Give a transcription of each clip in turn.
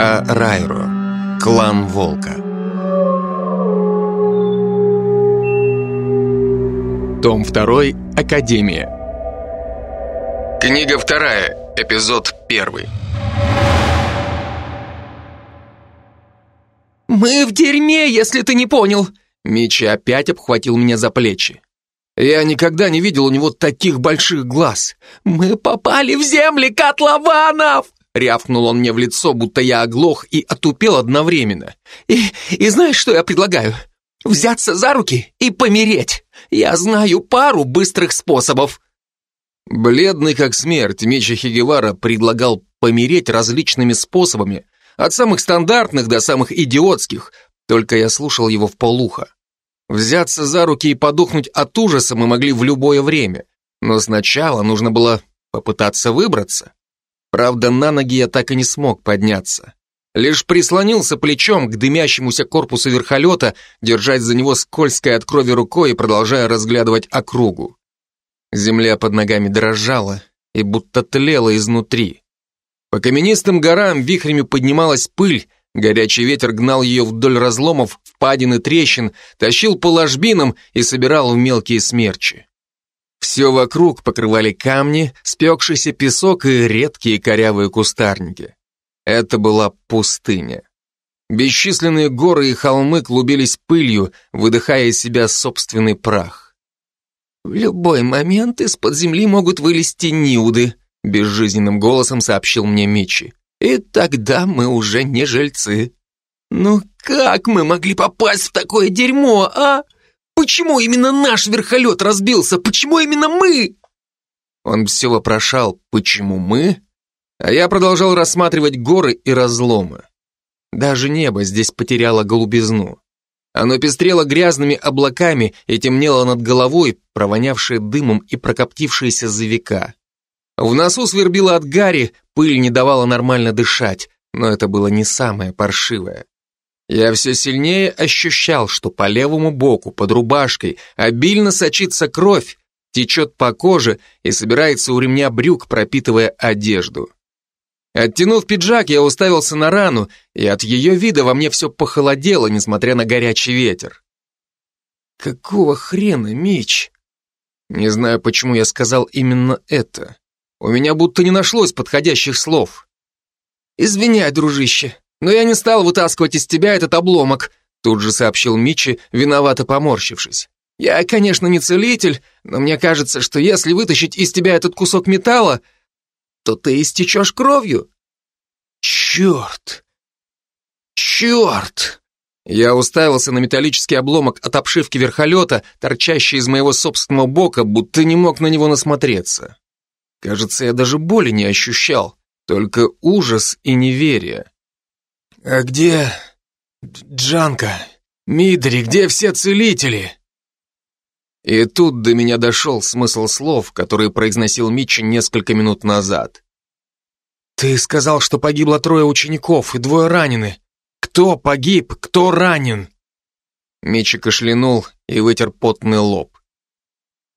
А. Райро. Клан Волка. Том 2. Академия. Книга вторая. Эпизод первый. «Мы в дерьме, если ты не понял!» Мичи опять обхватил меня за плечи. Я никогда не видел у него таких больших глаз. «Мы попали в земли котлованов!» Рявкнул он мне в лицо, будто я оглох и отупел одновременно. «И, и знаешь, что я предлагаю? Взяться за руки и помереть. Я знаю пару быстрых способов». Бледный как смерть, Мичи Хигевара предлагал помереть различными способами, от самых стандартных до самых идиотских, только я слушал его в полухо. Взяться за руки и подохнуть от ужаса мы могли в любое время, но сначала нужно было попытаться выбраться. Правда, на ноги я так и не смог подняться. Лишь прислонился плечом к дымящемуся корпусу верхолета, держась за него скользкой от крови рукой и продолжая разглядывать округу. Земля под ногами дрожала и будто тлела изнутри. По каменистым горам вихрями поднималась пыль, горячий ветер гнал ее вдоль разломов, впадин и трещин, тащил по ложбинам и собирал в мелкие смерчи. Все вокруг покрывали камни, спекшийся песок и редкие корявые кустарники. Это была пустыня. Бесчисленные горы и холмы клубились пылью, выдыхая из себя собственный прах. «В любой момент из-под земли могут вылезти ниуды», безжизненным голосом сообщил мне Мичи. «И тогда мы уже не жильцы». «Ну как мы могли попасть в такое дерьмо, а?» Почему именно наш верхолет разбился? Почему именно мы?» Он все вопрошал, почему мы? А я продолжал рассматривать горы и разломы. Даже небо здесь потеряло голубизну. Оно пестрело грязными облаками и темнело над головой, провонявшее дымом и прокоптившееся за века. В носу свербило от гари, пыль не давала нормально дышать, но это было не самое паршивое. Я все сильнее ощущал, что по левому боку, под рубашкой, обильно сочится кровь, течет по коже и собирается у ремня брюк, пропитывая одежду. Оттянув пиджак, я уставился на рану, и от ее вида во мне все похолодело, несмотря на горячий ветер. Какого хрена, Мич? Не знаю, почему я сказал именно это. У меня будто не нашлось подходящих слов. Извиняй, дружище, но я не стал вытаскивать из тебя этот обломок», тут же сообщил Мичи, виновато поморщившись. «Я, конечно, не целитель, но мне кажется, что если вытащить из тебя этот кусок металла, то ты истечешь кровью». «Черт! Черт!» Я уставился на металлический обломок от обшивки верхолета, торчащий из моего собственного бока, будто не мог на него насмотреться. Кажется, я даже боли не ощущал, только ужас и неверие. «А где Джанка? Мидри, где все целители?» И тут до меня дошел смысл слов, которые произносил Митчи несколько минут назад. «Ты сказал, что погибло трое учеников и двое ранены. Кто погиб, кто ранен?» Митчи кашлянул и вытер потный лоб.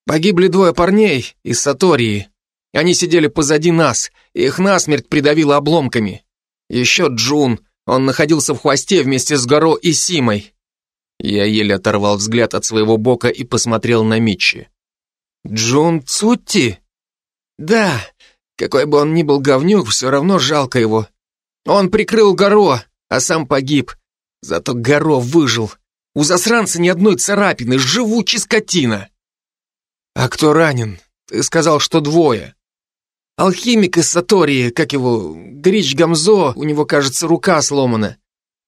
«Погибли двое парней из Сатории. Они сидели позади нас, их насмерть придавило обломками. Еще Джун, он находился в хвосте вместе с Горо и Симой. Я еле оторвал взгляд от своего бока и посмотрел на Митчи. «Джун Цутти?» «Да, какой бы он ни был говнюк, все равно жалко его. Он прикрыл Горо, а сам погиб. Зато Горо выжил. У засранца ни одной царапины, живучий скотина». «А кто ранен? Ты сказал, что двое». Алхимик из Сатории, как его, Грич Гамзо, у него, кажется, рука сломана.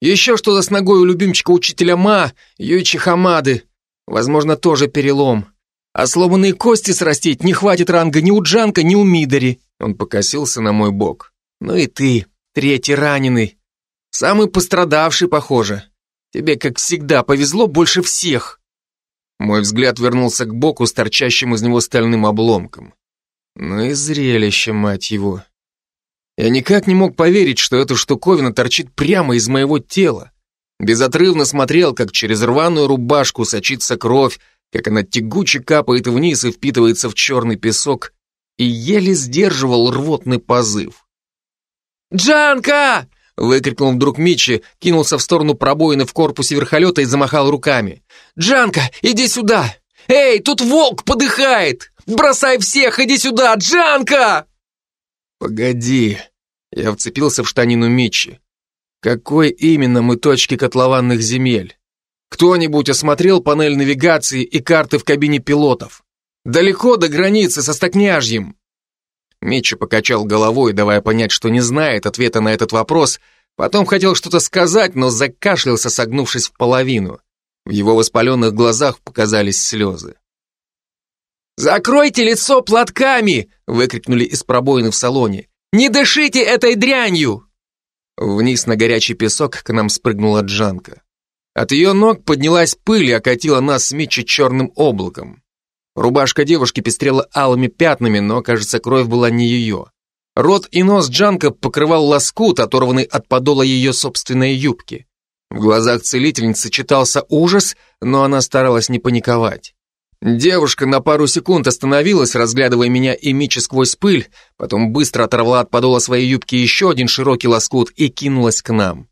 Еще что-то с ногой у любимчика учителя Ма, Юичи Хамады. Возможно, тоже перелом. А сломанные кости срастить не хватит ранга ни у Джанка, ни у Мидори. Он покосился на мой бок. Ну и ты, третий раненый. Самый пострадавший, похоже. Тебе, как всегда, повезло больше всех. Мой взгляд вернулся к боку с торчащим из него стальным обломком. Ну и зрелище, мать его. Я никак не мог поверить, что эта штуковина торчит прямо из моего тела. Безотрывно смотрел, как через рваную рубашку сочится кровь, как она тягуче капает вниз и впитывается в черный песок, и еле сдерживал рвотный позыв. «Джанка! выкрикнул вдруг Митчи, кинулся в сторону пробоины в корпусе верхолета и замахал руками. «Джанка, иди сюда! Эй, тут волк подыхает! Бросай всех, иди сюда, Джанка!» «Погоди!» Я вцепился в штанину Митчи. «Какой именно мы точки котлованных земель? Кто-нибудь осмотрел панель навигации и карты в кабине пилотов? Далеко до границы со Стокняжьем?» Митчи покачал головой, давая понять, что не знает ответа на этот вопрос, потом хотел что-то сказать, но закашлялся, согнувшись в половину. В его воспаленных глазах показались слезы. «Закройте лицо платками!» — выкрикнули из пробоины в салоне. «Не дышите этой дрянью!» Вниз на горячий песок к нам спрыгнула Джанка. От ее ног поднялась пыль и окатила нас с Митчи черным облаком. Рубашка девушки пестрела алыми пятнами, но, кажется, кровь была не ее. Рот и нос Джанка покрывал лоскут, оторванный от подола ее собственной юбки. В глазах целительницы читался ужас, но она старалась не паниковать. Девушка на пару секунд остановилась, разглядывая меня и Мичи сквозь пыль, потом быстро оторвала от подола своей юбки еще один широкий лоскут и кинулась к нам.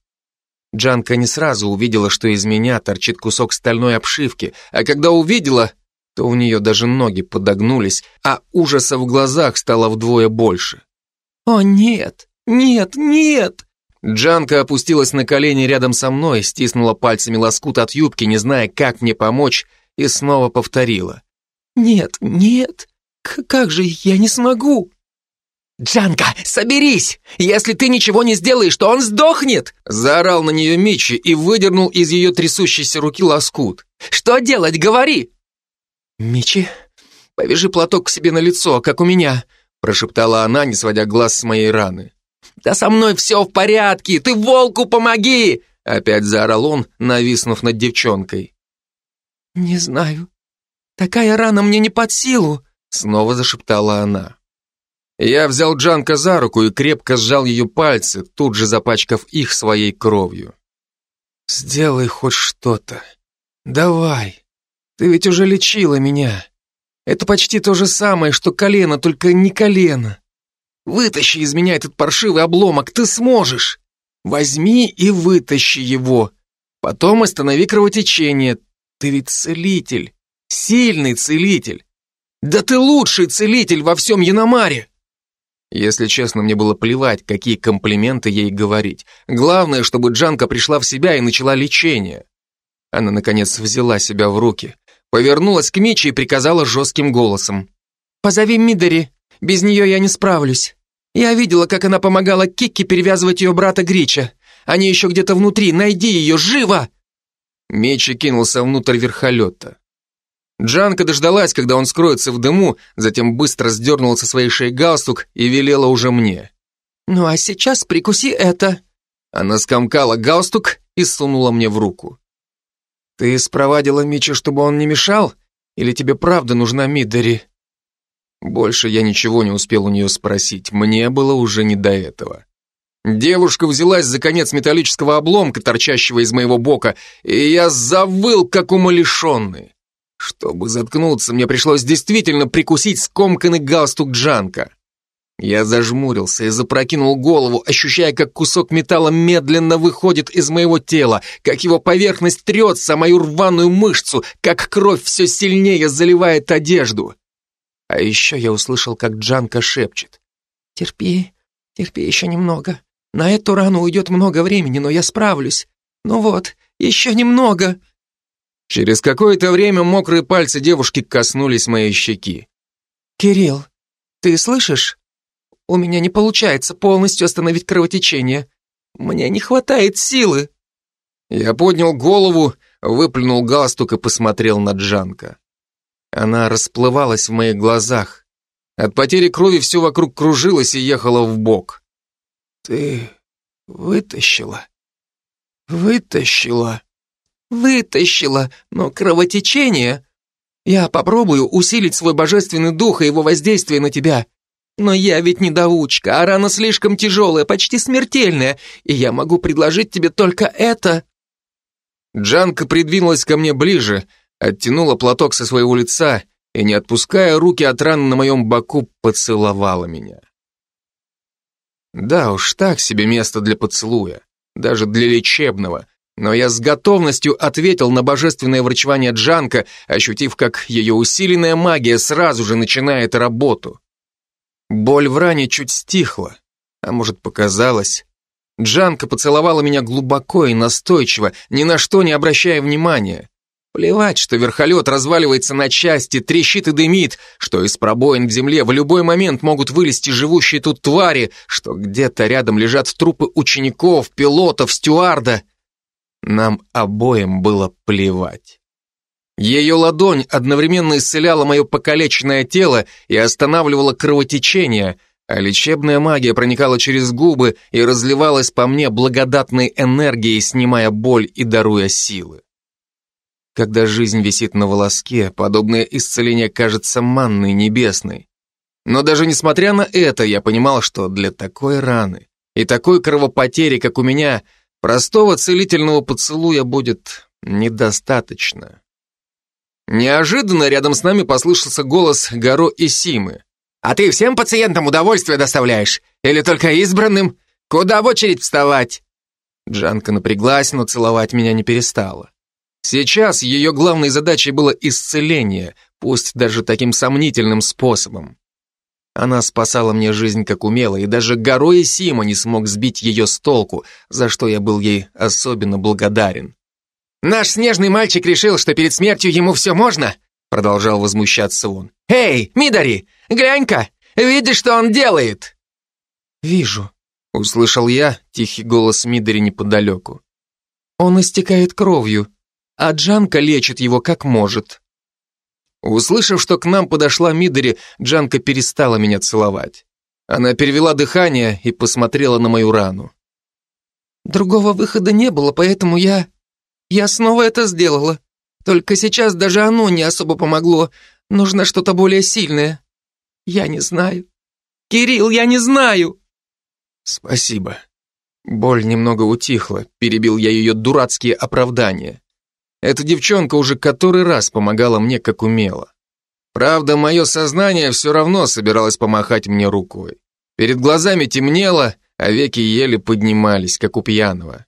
Джанка не сразу увидела, что из меня торчит кусок стальной обшивки, а когда увидела, то у нее даже ноги подогнулись, а ужаса в глазах стало вдвое больше. «О, нет! Нет! Нет!» Джанка опустилась на колени рядом со мной, стиснула пальцами лоскут от юбки, не зная, как мне помочь, и снова повторила. «Нет, нет! К как же я не смогу!» «Джанка, соберись! Если ты ничего не сделаешь, то он сдохнет!» Заорал на нее Мичи и выдернул из ее трясущейся руки лоскут. «Что делать, говори!» «Мичи, повяжи платок к себе на лицо, как у меня», прошептала она, не сводя глаз с моей раны. «Да со мной все в порядке! Ты волку помоги!» Опять заорал он, нависнув над девчонкой. «Не знаю. Такая рана мне не под силу», снова зашептала она. Я взял Джанка за руку и крепко сжал ее пальцы, тут же запачкав их своей кровью. «Сделай хоть что-то. Давай. Ты ведь уже лечила меня. Это почти то же самое, что колено, только не колено. Вытащи из меня этот паршивый обломок, ты сможешь. Возьми и вытащи его. Потом останови кровотечение. Ты ведь целитель, сильный целитель. Да ты лучший целитель во всем Яномаре. Если честно, мне было плевать, какие комплименты ей говорить. Главное, чтобы Джанка пришла в себя и начала лечение. Она, наконец, взяла себя в руки, повернулась к Мичи и приказала жестким голосом. «Позови Мидори, без нее я не справлюсь. Я видела, как она помогала Кикки перевязывать ее брата Грича. Они еще где-то внутри, найди ее, живо!» Мечи кинулся внутрь верхолета. Джанка дождалась, когда он скроется в дыму, затем быстро сдернула со своей шеи галстук и велела уже мне. «Ну а сейчас прикуси это». Она скомкала галстук и сунула мне в руку. «Ты спровадила Мича, чтобы он не мешал? Или тебе правда нужна Миддери?» Больше я ничего не успел у нее спросить, мне было уже не до этого. Девушка взялась за конец металлического обломка, торчащего из моего бока, и я завыл, как умалишенный. Чтобы заткнуться, мне пришлось действительно прикусить скомканный галстук Джанка. Я зажмурился и запрокинул голову, ощущая, как кусок металла медленно выходит из моего тела, как его поверхность трется мою рваную мышцу, как кровь все сильнее заливает одежду. А еще я услышал, как Джанка шепчет. «Терпи, терпи еще немного. На эту рану уйдет много времени, но я справлюсь. Ну вот, еще немного». Через какое-то время мокрые пальцы девушки коснулись моей щеки. «Кирилл, ты слышишь? У меня не получается полностью остановить кровотечение. Мне не хватает силы». Я поднял голову, выплюнул галстук и посмотрел на Джанка. Она расплывалась в моих глазах. От потери крови все вокруг кружилось и ехало в бок. «Ты вытащила? Вытащила?» «Вытащила, но кровотечение...» «Я попробую усилить свой божественный дух и его воздействие на тебя. Но я ведь недоучка, а рана слишком тяжелая, почти смертельная, и я могу предложить тебе только это...» Джанка придвинулась ко мне ближе, оттянула платок со своего лица и, не отпуская руки от раны на моем боку, поцеловала меня. Да уж, так себе место для поцелуя, даже для лечебного, но я с готовностью ответил на божественное врачевание Джанка, ощутив, как ее усиленная магия сразу же начинает работу. Боль в ране чуть стихла, а может показалось. Джанка поцеловала меня глубоко и настойчиво, ни на что не обращая внимания. Плевать, что верхолет разваливается на части, трещит и дымит, что из пробоин в земле в любой момент могут вылезти живущие тут твари, что где-то рядом лежат трупы учеников, пилотов, стюарда. Нам обоим было плевать. Ее ладонь одновременно исцеляла мое покалеченное тело и останавливала кровотечение, а лечебная магия проникала через губы и разливалась по мне благодатной энергией, снимая боль и даруя силы. Когда жизнь висит на волоске, подобное исцеление кажется манной небесной. Но даже несмотря на это, я понимал, что для такой раны и такой кровопотери, как у меня, простого целительного поцелуя будет недостаточно. Неожиданно рядом с нами послышался голос Горо и Симы. «А ты всем пациентам удовольствие доставляешь? Или только избранным? Куда в очередь вставать?» Джанка напряглась, но целовать меня не перестала. Сейчас ее главной задачей было исцеление, пусть даже таким сомнительным способом. Она спасала мне жизнь как умела, и даже горой Сима не смог сбить ее с толку, за что я был ей особенно благодарен. «Наш снежный мальчик решил, что перед смертью ему все можно?» Продолжал возмущаться он. «Эй, Мидари, глянь-ка, видишь, что он делает?» «Вижу», — услышал я тихий голос Мидари неподалеку. «Он истекает кровью, а Джанка лечит его как может». Услышав, что к нам подошла Мидори, Джанка перестала меня целовать. Она перевела дыхание и посмотрела на мою рану. «Другого выхода не было, поэтому я... я снова это сделала. Только сейчас даже оно не особо помогло. Нужно что-то более сильное. Я не знаю. Кирилл, я не знаю!» «Спасибо». Боль немного утихла, перебил я ее дурацкие оправдания. Эта девчонка уже который раз помогала мне, как умела. Правда, мое сознание все равно собиралось помахать мне рукой. Перед глазами темнело, а веки еле поднимались, как у пьяного.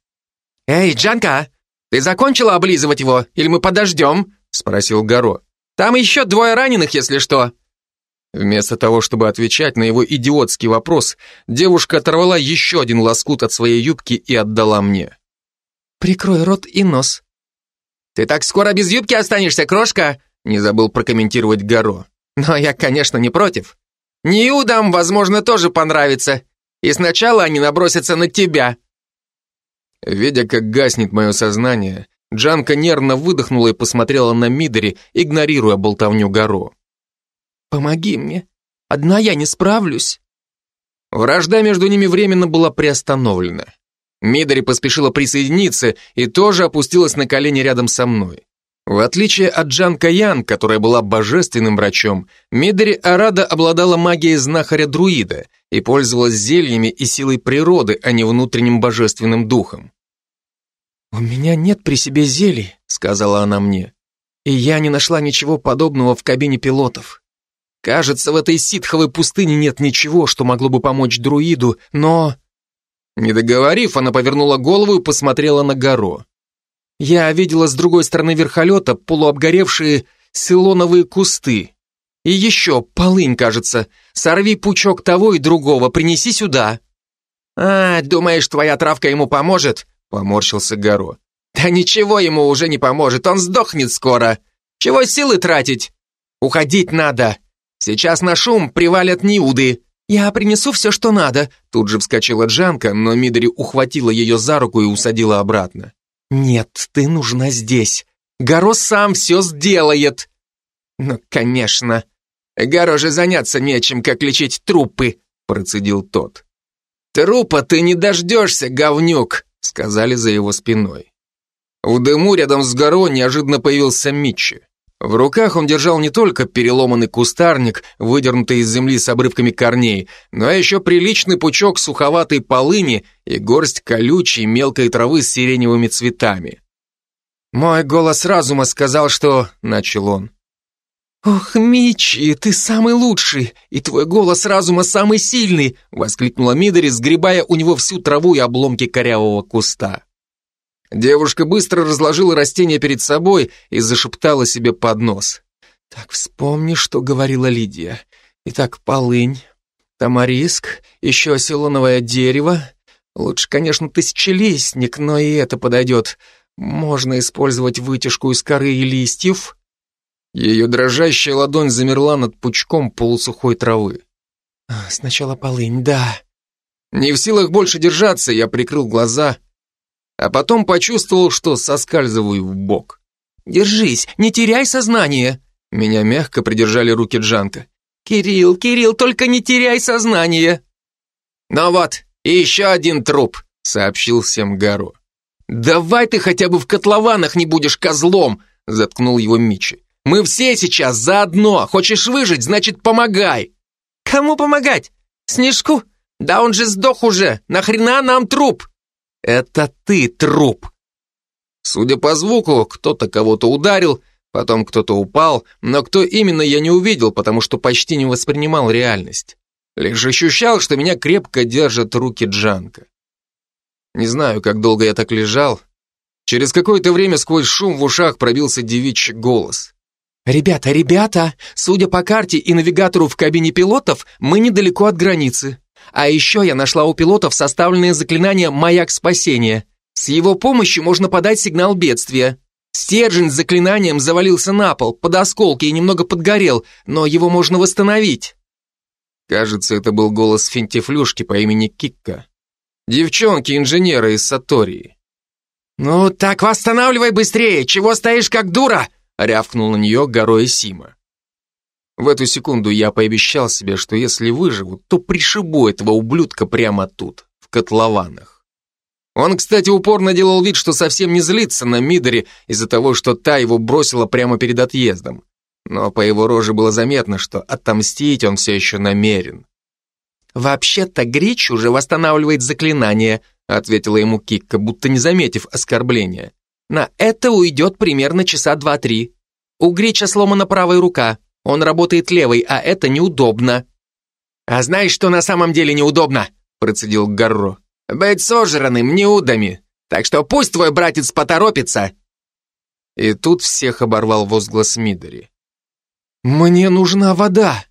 «Эй, Джанка, ты закончила облизывать его, или мы подождем?» спросил Горо. «Там еще двое раненых, если что». Вместо того, чтобы отвечать на его идиотский вопрос, девушка оторвала еще один лоскут от своей юбки и отдала мне. «Прикрой рот и нос. «Ты так скоро без юбки останешься, крошка?» Не забыл прокомментировать Горо. «Но я, конечно, не против. Ньюдам, возможно, тоже понравится. И сначала они набросятся на тебя». Видя, как гаснет мое сознание, Джанка нервно выдохнула и посмотрела на Мидори, игнорируя болтовню Горо. «Помоги мне. Одна я не справлюсь». Вражда между ними временно была приостановлена. Мидори поспешила присоединиться и тоже опустилась на колени рядом со мной. В отличие от Джан Каян, которая была божественным врачом, Мидори Арада обладала магией знахаря-друида и пользовалась зельями и силой природы, а не внутренним божественным духом. «У меня нет при себе зелий», — сказала она мне, «и я не нашла ничего подобного в кабине пилотов. Кажется, в этой ситховой пустыне нет ничего, что могло бы помочь друиду, но...» Не договорив, она повернула голову и посмотрела на гору. Я видела с другой стороны верхолета полуобгоревшие силоновые кусты. И еще полынь, кажется. Сорви пучок того и другого, принеси сюда. А, думаешь, твоя травка ему поможет? Поморщился Горо. Да ничего ему уже не поможет, он сдохнет скоро. Чего силы тратить? Уходить надо. Сейчас на шум привалят неуды. «Я принесу все, что надо», тут же вскочила Джанка, но Мидори ухватила ее за руку и усадила обратно. «Нет, ты нужна здесь. Горо сам все сделает». «Ну, конечно. Горо же заняться нечем, как лечить трупы», процедил тот. «Трупа ты не дождешься, говнюк», сказали за его спиной. В дыму рядом с Горо неожиданно появился Митчи. В руках он держал не только переломанный кустарник, выдернутый из земли с обрывками корней, но еще приличный пучок суховатой полыни и горсть колючей мелкой травы с сиреневыми цветами. «Мой голос разума сказал, что...» — начал он. «Ох, Мичи, ты самый лучший, и твой голос разума самый сильный!» воскликнула Мидори, сгребая у него всю траву и обломки корявого куста. Девушка быстро разложила растение перед собой и зашептала себе под нос. «Так вспомни, что говорила Лидия. Итак, полынь, тамариск, еще оселоновое дерево. Лучше, конечно, тысячелистник, но и это подойдет. Можно использовать вытяжку из коры и листьев». Ее дрожащая ладонь замерла над пучком полусухой травы. А, «Сначала полынь, да». Не в силах больше держаться, я прикрыл глаза, а потом почувствовал, что соскальзываю в бок. «Держись, не теряй сознание!» Меня мягко придержали руки Джанка. «Кирилл, Кирилл, только не теряй сознание!» «Ну вот, еще один труп», — сообщил всем Гаро. «Давай ты хотя бы в котлованах не будешь козлом!» — заткнул его Мичи. Мы все сейчас заодно. Хочешь выжить, значит, помогай. Кому помогать? Снежку? Да он же сдох уже. Нахрена нам труп? Это ты труп. Судя по звуку, кто-то кого-то ударил, потом кто-то упал, но кто именно я не увидел, потому что почти не воспринимал реальность. Лишь ощущал, что меня крепко держат руки Джанка. Не знаю, как долго я так лежал. Через какое-то время сквозь шум в ушах пробился девичий голос. «Ребята, ребята, судя по карте и навигатору в кабине пилотов, мы недалеко от границы. А еще я нашла у пилотов составленное заклинание «Маяк спасения». С его помощью можно подать сигнал бедствия. Стержень с заклинанием завалился на пол, под осколки и немного подгорел, но его можно восстановить. Кажется, это был голос финтифлюшки по имени Кикка. Девчонки-инженера из Сатории. «Ну так восстанавливай быстрее, чего стоишь как дура?» рявкнул на нее горой Сима. В эту секунду я пообещал себе, что если выживу, то пришибу этого ублюдка прямо тут, в котлованах. Он, кстати, упорно делал вид, что совсем не злится на Мидори из-за того, что та его бросила прямо перед отъездом. Но по его роже было заметно, что отомстить он все еще намерен. «Вообще-то Грич уже восстанавливает заклинание», ответила ему Кикка, будто не заметив оскорбления. На это уйдет примерно часа два-три. У Грича сломана правая рука, он работает левой, а это неудобно. «А знаешь, что на самом деле неудобно?» процедил Гарро. «Быть сожранным неудами, так что пусть твой братец поторопится!» И тут всех оборвал возглас Мидори. «Мне нужна вода!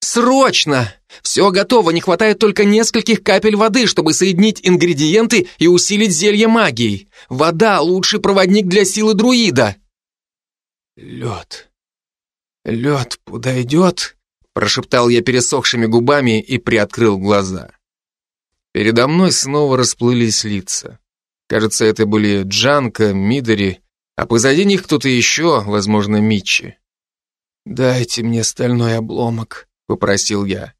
Срочно! Все готово, не хватает только нескольких капель воды, чтобы соединить ингредиенты и усилить зелье магией. Вода – лучший проводник для силы друида. Лед. Лед подойдет? Прошептал я пересохшими губами и приоткрыл глаза. Передо мной снова расплылись лица. Кажется, это были Джанка, Мидори, а позади них кто-то еще, возможно, Митчи. «Дайте мне стальной обломок», — попросил я.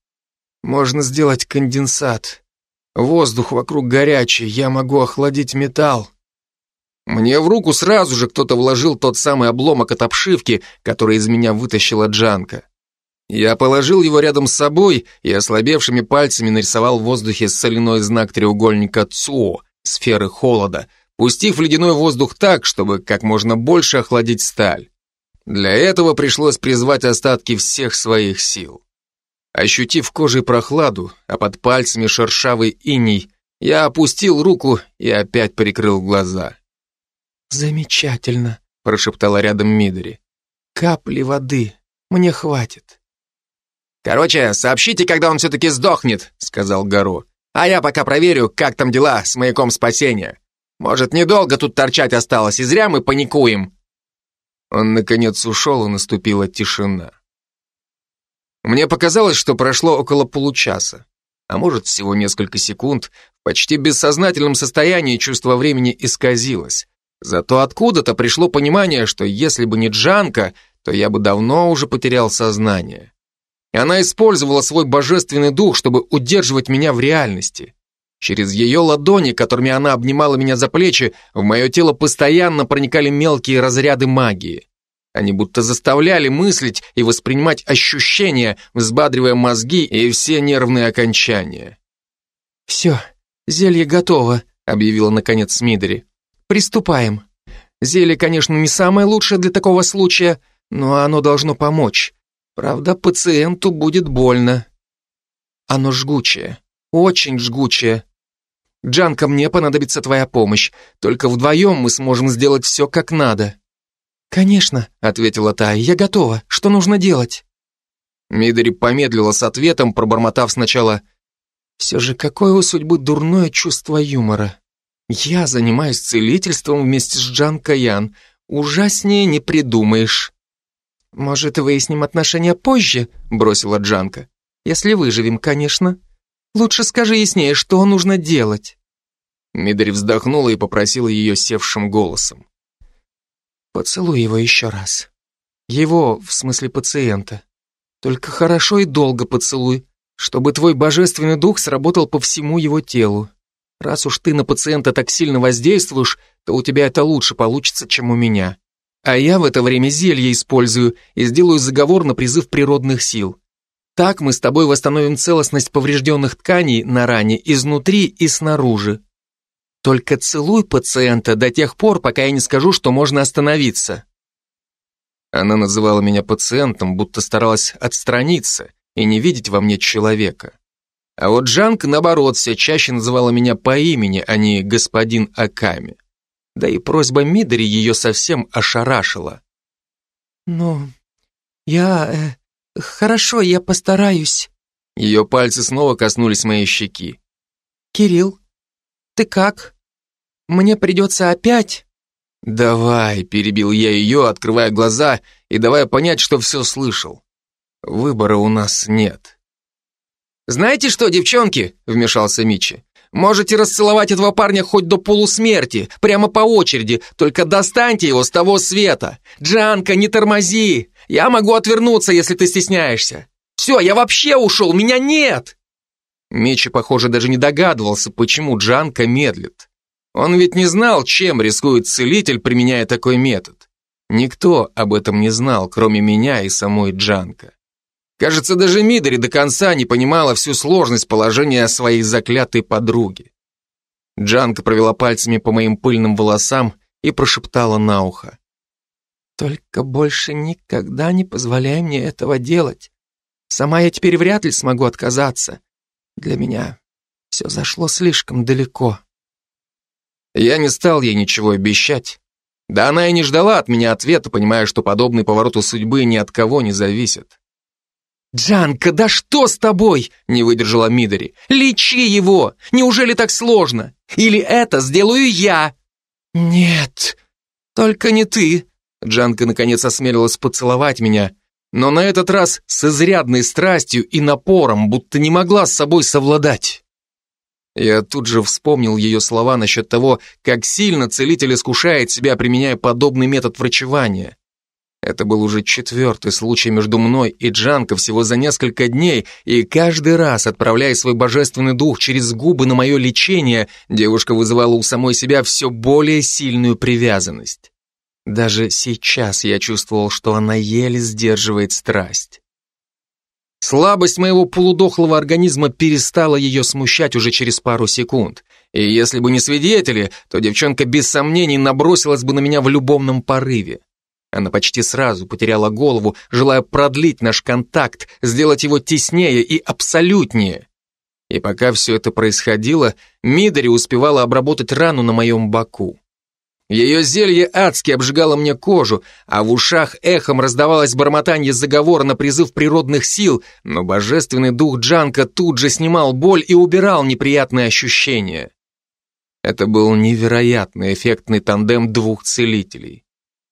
Можно сделать конденсат. Воздух вокруг горячий, я могу охладить металл. Мне в руку сразу же кто-то вложил тот самый обломок от обшивки, который из меня вытащила Джанка. Я положил его рядом с собой и ослабевшими пальцами нарисовал в воздухе соляной знак треугольника ЦУО, сферы холода, пустив ледяной воздух так, чтобы как можно больше охладить сталь. Для этого пришлось призвать остатки всех своих сил. Ощутив кожей прохладу, а под пальцами шершавый иней, я опустил руку и опять прикрыл глаза. «Замечательно», — прошептала рядом Мидори. «Капли воды, мне хватит». «Короче, сообщите, когда он все-таки сдохнет», — сказал Гаро. «А я пока проверю, как там дела с маяком спасения. Может, недолго тут торчать осталось, и зря мы паникуем». Он, наконец, ушел, и наступила тишина. Мне показалось, что прошло около получаса, а может всего несколько секунд, в почти бессознательном состоянии чувство времени исказилось. Зато откуда-то пришло понимание, что если бы не Джанка, то я бы давно уже потерял сознание. И она использовала свой божественный дух, чтобы удерживать меня в реальности. Через ее ладони, которыми она обнимала меня за плечи, в мое тело постоянно проникали мелкие разряды магии. Они будто заставляли мыслить и воспринимать ощущения, взбадривая мозги и все нервные окончания. «Все, зелье готово», — объявила наконец Смидери. «Приступаем. Зелье, конечно, не самое лучшее для такого случая, но оно должно помочь. Правда, пациенту будет больно. Оно жгучее, очень жгучее. Джанка, мне понадобится твоя помощь. Только вдвоем мы сможем сделать все как надо. Конечно, ответила та, я готова. Что нужно делать? Мидори помедлила с ответом, пробормотав сначала «Все же какое у судьбы дурное чувство юмора. Я занимаюсь целительством вместе с Джан Каян. Ужаснее не придумаешь». «Может, выясним отношения позже?» — бросила Джанка. «Если выживем, конечно. Лучше скажи яснее, что нужно делать». Мидори вздохнула и попросила ее севшим голосом. «Поцелуй его еще раз. Его, в смысле пациента. Только хорошо и долго поцелуй, чтобы твой божественный дух сработал по всему его телу. Раз уж ты на пациента так сильно воздействуешь, то у тебя это лучше получится, чем у меня. А я в это время зелье использую и сделаю заговор на призыв природных сил. Так мы с тобой восстановим целостность поврежденных тканей на ране изнутри и снаружи. Только целуй пациента до тех пор, пока я не скажу, что можно остановиться. Она называла меня пациентом, будто старалась отстраниться и не видеть во мне человека. А вот Жанка, наоборот, все чаще называла меня по имени, а не господин Аками. Да и просьба Мидори ее совсем ошарашила. «Ну, я... Э, хорошо, я постараюсь». Ее пальцы снова коснулись моей щеки. «Кирилл, ты как? Мне придется опять...» «Давай», — перебил я ее, открывая глаза и давая понять, что все слышал. «Выбора у нас нет». «Знаете что, девчонки?» — вмешался Мичи. Можете расцеловать этого парня хоть до полусмерти, прямо по очереди, только достаньте его с того света. Джанка, не тормози. Я могу отвернуться, если ты стесняешься. Все, я вообще ушел, меня нет. Мечи, похоже, даже не догадывался, почему Джанка медлит. Он ведь не знал, чем рискует целитель, применяя такой метод. Никто об этом не знал, кроме меня и самой Джанка. Кажется, даже Мидори до конца не понимала всю сложность положения своей заклятой подруги. Джанка провела пальцами по моим пыльным волосам и прошептала на ухо. «Только больше никогда не позволяй мне этого делать. Сама я теперь вряд ли смогу отказаться. Для меня все зашло слишком далеко». Я не стал ей ничего обещать. Да она и не ждала от меня ответа, понимая, что подобный поворот у судьбы ни от кого не зависит. «Джанка, да что с тобой?» — не выдержала Мидори. «Лечи его! Неужели так сложно? Или это сделаю я?» «Нет, только не ты!» Джанка наконец осмелилась поцеловать меня, но на этот раз с изрядной страстью и напором, будто не могла с собой совладать. Я тут же вспомнил ее слова насчет того, как сильно целитель искушает себя, применяя подобный метод врачевания. Это был уже четвертый случай между мной и Джанко всего за несколько дней, и каждый раз, отправляя свой божественный дух через губы на мое лечение, девушка вызывала у самой себя все более сильную привязанность. Даже сейчас я чувствовал, что она еле сдерживает страсть. Слабость моего полудохлого организма перестала ее смущать уже через пару секунд. И если бы не свидетели, то девчонка без сомнений набросилась бы на меня в любовном порыве. Она почти сразу потеряла голову, желая продлить наш контакт, сделать его теснее и абсолютнее. И пока все это происходило, Мидори успевала обработать рану на моем боку. Ее зелье адски обжигало мне кожу, а в ушах эхом раздавалось бормотание заговора на призыв природных сил, но божественный дух Джанка тут же снимал боль и убирал неприятные ощущения. Это был невероятно эффектный тандем двух целителей.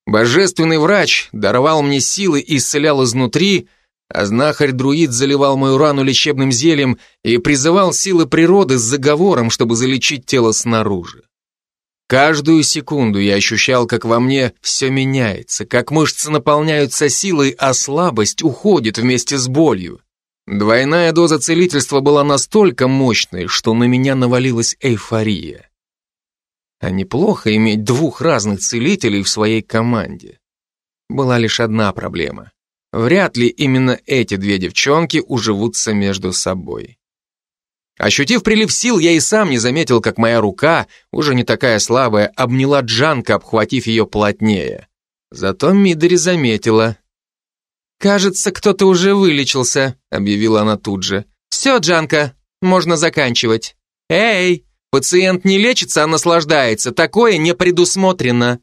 Божественный врач даровал мне силы и исцелял изнутри, а знахарь-друид заливал мою рану лечебным зельем и призывал силы природы с заговором, чтобы залечить тело снаружи. Каждую секунду я ощущал, как во мне все меняется, как мышцы наполняются силой, а слабость уходит вместе с болью. Двойная доза целительства была настолько мощной, что на меня навалилась эйфория. А неплохо иметь двух разных целителей в своей команде. Была лишь одна проблема. Вряд ли именно эти две девчонки уживутся между собой. Ощутив прилив сил, я и сам не заметил, как моя рука, уже не такая слабая, обняла Джанка, обхватив ее плотнее. Зато Мидори заметила. «Кажется, кто-то уже вылечился», — объявила она тут же. «Все, Джанка, можно заканчивать». «Эй, пациент не лечится, а наслаждается. Такое не предусмотрено».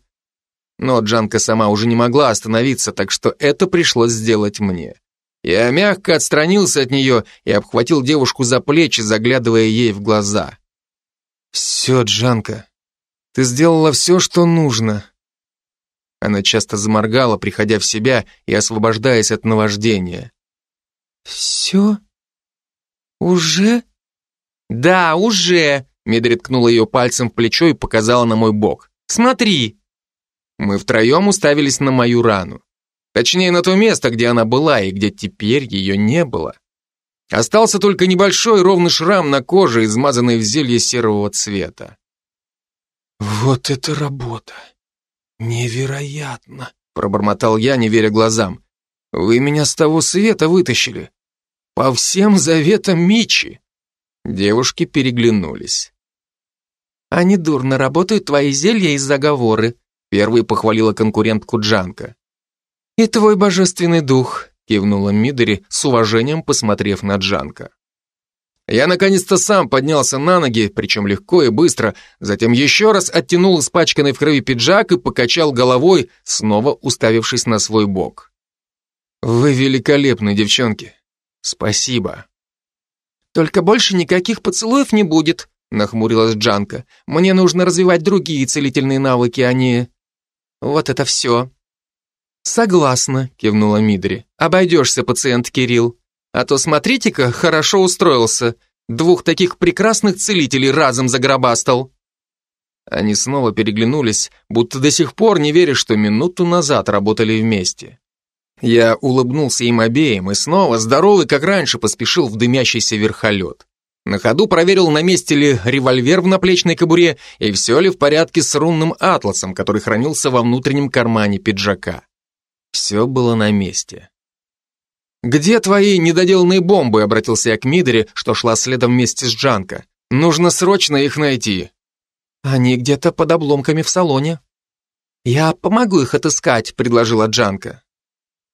Но Джанка сама уже не могла остановиться, так что это пришлось сделать мне. Я мягко отстранился от нее и обхватил девушку за плечи, заглядывая ей в глаза. «Все, Джанка, ты сделала все, что нужно. Она часто заморгала, приходя в себя и освобождаясь от наваждения. «Все? Уже?» «Да, уже!» Мидри ткнула ее пальцем в плечо и показала на мой бок. «Смотри!» Мы втроем уставились на мою рану. Точнее, на то место, где она была и где теперь ее не было. Остался только небольшой ровный шрам на коже, измазанный в зелье серого цвета. «Вот это работа! Невероятно!» Пробормотал я, не веря глазам. «Вы меня с того света вытащили! По всем заветам Мичи!» Девушки переглянулись. «Они дурно работают, твои зелья и заговоры», первой похвалила конкурентку Джанка. «И твой божественный дух», кивнула Мидори, с уважением посмотрев на Джанка. Я наконец-то сам поднялся на ноги, причем легко и быстро, затем еще раз оттянул испачканный в крови пиджак и покачал головой, снова уставившись на свой бок. «Вы великолепны, девчонки. Спасибо». «Только больше никаких поцелуев не будет», нахмурилась Джанка. «Мне нужно развивать другие целительные навыки, а не...» «Вот это все». «Согласна», кивнула Мидри. «Обойдешься, пациент Кирилл». А то смотрите-ка, хорошо устроился. Двух таких прекрасных целителей разом загробастал. Они снова переглянулись, будто до сих пор не веря, что минуту назад работали вместе. Я улыбнулся им обеим и снова, здоровый как раньше, поспешил в дымящийся верхолет. На ходу проверил, на месте ли револьвер в наплечной кобуре и все ли в порядке с рунным атласом, который хранился во внутреннем кармане пиджака. Все было на месте. «Где твои недоделанные бомбы?» — обратился я к Мидере, что шла следом вместе с Джанко. «Нужно срочно их найти». «Они где-то под обломками в салоне». «Я помогу их отыскать», — предложила Джанка.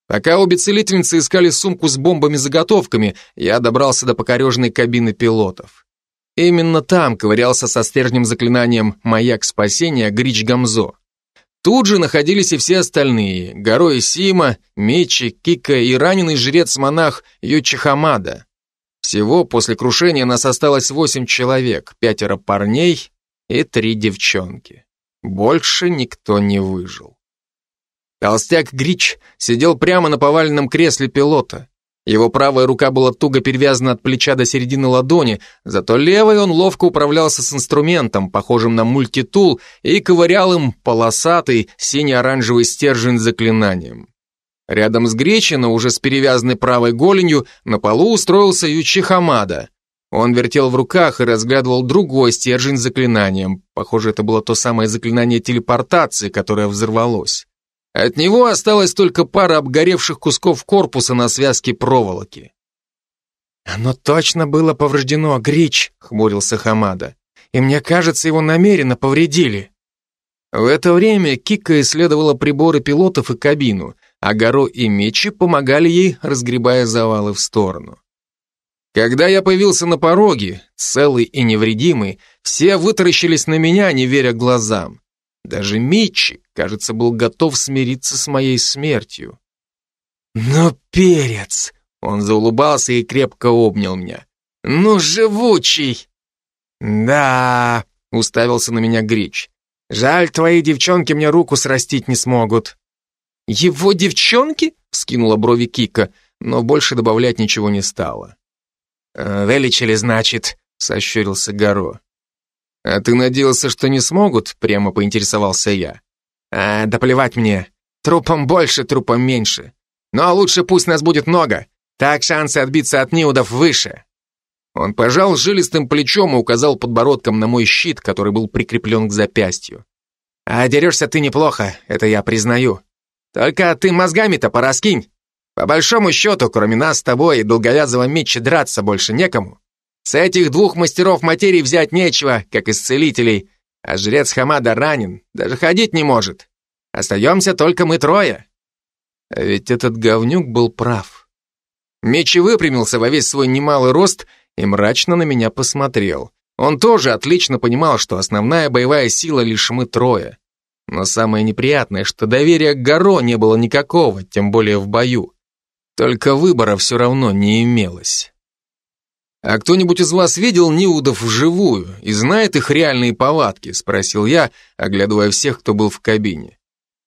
Пока обе целительницы искали сумку с бомбами-заготовками, я добрался до покорежной кабины пилотов. Именно там ковырялся со стержнем заклинанием «Маяк спасения» Грич Гамзо. Тут же находились и все остальные – Горой Сима, Мечи, Кика и раненый жрец-монах Ючихамада. Всего после крушения нас осталось восемь человек, пятеро парней и три девчонки. Больше никто не выжил. Толстяк Грич сидел прямо на поваленном кресле пилота. Его правая рука была туго перевязана от плеча до середины ладони, зато левой он ловко управлялся с инструментом, похожим на мультитул, и ковырял им полосатый сине-оранжевый стержень заклинанием. Рядом с Гречино, уже с перевязанной правой голенью, на полу устроился Ючи Хамада. Он вертел в руках и разглядывал другой стержень заклинанием. Похоже, это было то самое заклинание телепортации, которое взорвалось. От него осталась только пара обгоревших кусков корпуса на связке проволоки. «Оно точно было повреждено, Грич», — хмурился Хамада. «И мне кажется, его намеренно повредили». В это время Кика исследовала приборы пилотов и кабину, а Горо и Мечи помогали ей, разгребая завалы в сторону. Когда я появился на пороге, целый и невредимый, все вытаращились на меня, не веря глазам. Даже Митчи, кажется, был готов смириться с моей смертью. «Ну, перец!» Он заулыбался и крепко обнял меня. «Ну, живучий!» «Да...» — уставился на меня Грич. «Жаль, твои девчонки мне руку срастить не смогут». «Его девчонки?» — вскинула брови Кика, но больше добавлять ничего не стала. «Э, «Вылечили, значит», — сощурился Горо. «А ты надеялся, что не смогут?» — прямо поинтересовался я. «А, да плевать мне. Трупом больше, трупом меньше. Но лучше пусть нас будет много. Так шансы отбиться от неудов выше». Он пожал жилистым плечом и указал подбородком на мой щит, который был прикреплен к запястью. «А дерешься ты неплохо, это я признаю. Только ты мозгами-то пораскинь. По большому счету, кроме нас с тобой и долговязого Митча драться больше некому. С этих двух мастеров материи взять нечего, как исцелителей, а жрец Хамада ранен, даже ходить не может. Остаемся только мы трое. А ведь этот говнюк был прав. Мечи выпрямился во весь свой немалый рост и мрачно на меня посмотрел. Он тоже отлично понимал, что основная боевая сила лишь мы трое. Но самое неприятное, что доверия к Горо не было никакого, тем более в бою. Только выбора все равно не имелось. «А кто-нибудь из вас видел Ниудов вживую и знает их реальные повадки?» – спросил я, оглядывая всех, кто был в кабине.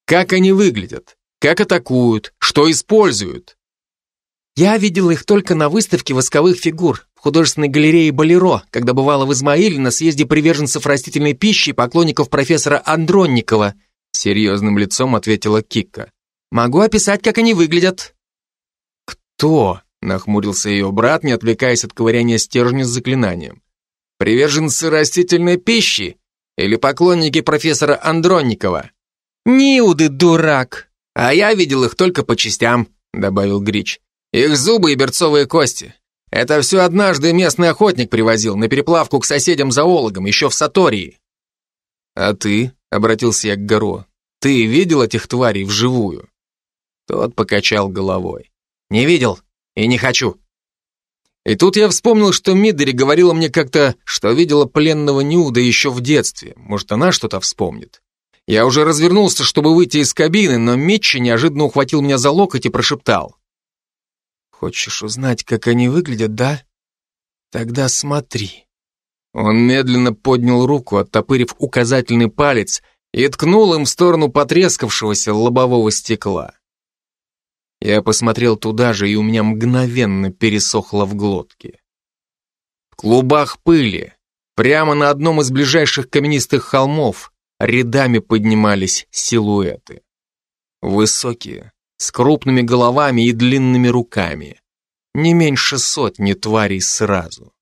«Как они выглядят? Как атакуют? Что используют?» «Я видел их только на выставке восковых фигур в художественной галерее Болеро, когда бывала в Измаиле на съезде приверженцев растительной пищи и поклонников профессора Андронникова», серьезным лицом ответила Кикка. «Могу описать, как они выглядят». «Кто?» Нахмурился ее брат, не отвлекаясь от ковыряния стержня с заклинанием. «Приверженцы растительной пищи? Или поклонники профессора Андронникова?» «Ниуды, дурак!» «А я видел их только по частям», — добавил Грич. «Их зубы и берцовые кости. Это все однажды местный охотник привозил на переплавку к соседям-зоологам, еще в Сатории». «А ты?» — обратился я к Горо. «Ты видел этих тварей вживую?» Тот покачал головой. «Не видел. И не хочу. И тут я вспомнил, что Мидори говорила мне как-то, что видела пленного Нюда еще в детстве. Может, она что-то вспомнит. Я уже развернулся, чтобы выйти из кабины, но Митчи неожиданно ухватил меня за локоть и прошептал. «Хочешь узнать, как они выглядят, да? Тогда смотри». Он медленно поднял руку, оттопырив указательный палец, и ткнул им в сторону потрескавшегося лобового стекла. Я посмотрел туда же, и у меня мгновенно пересохло в глотке. В клубах пыли, прямо на одном из ближайших каменистых холмов, рядами поднимались силуэты. Высокие, с крупными головами и длинными руками. Не меньше сотни тварей сразу.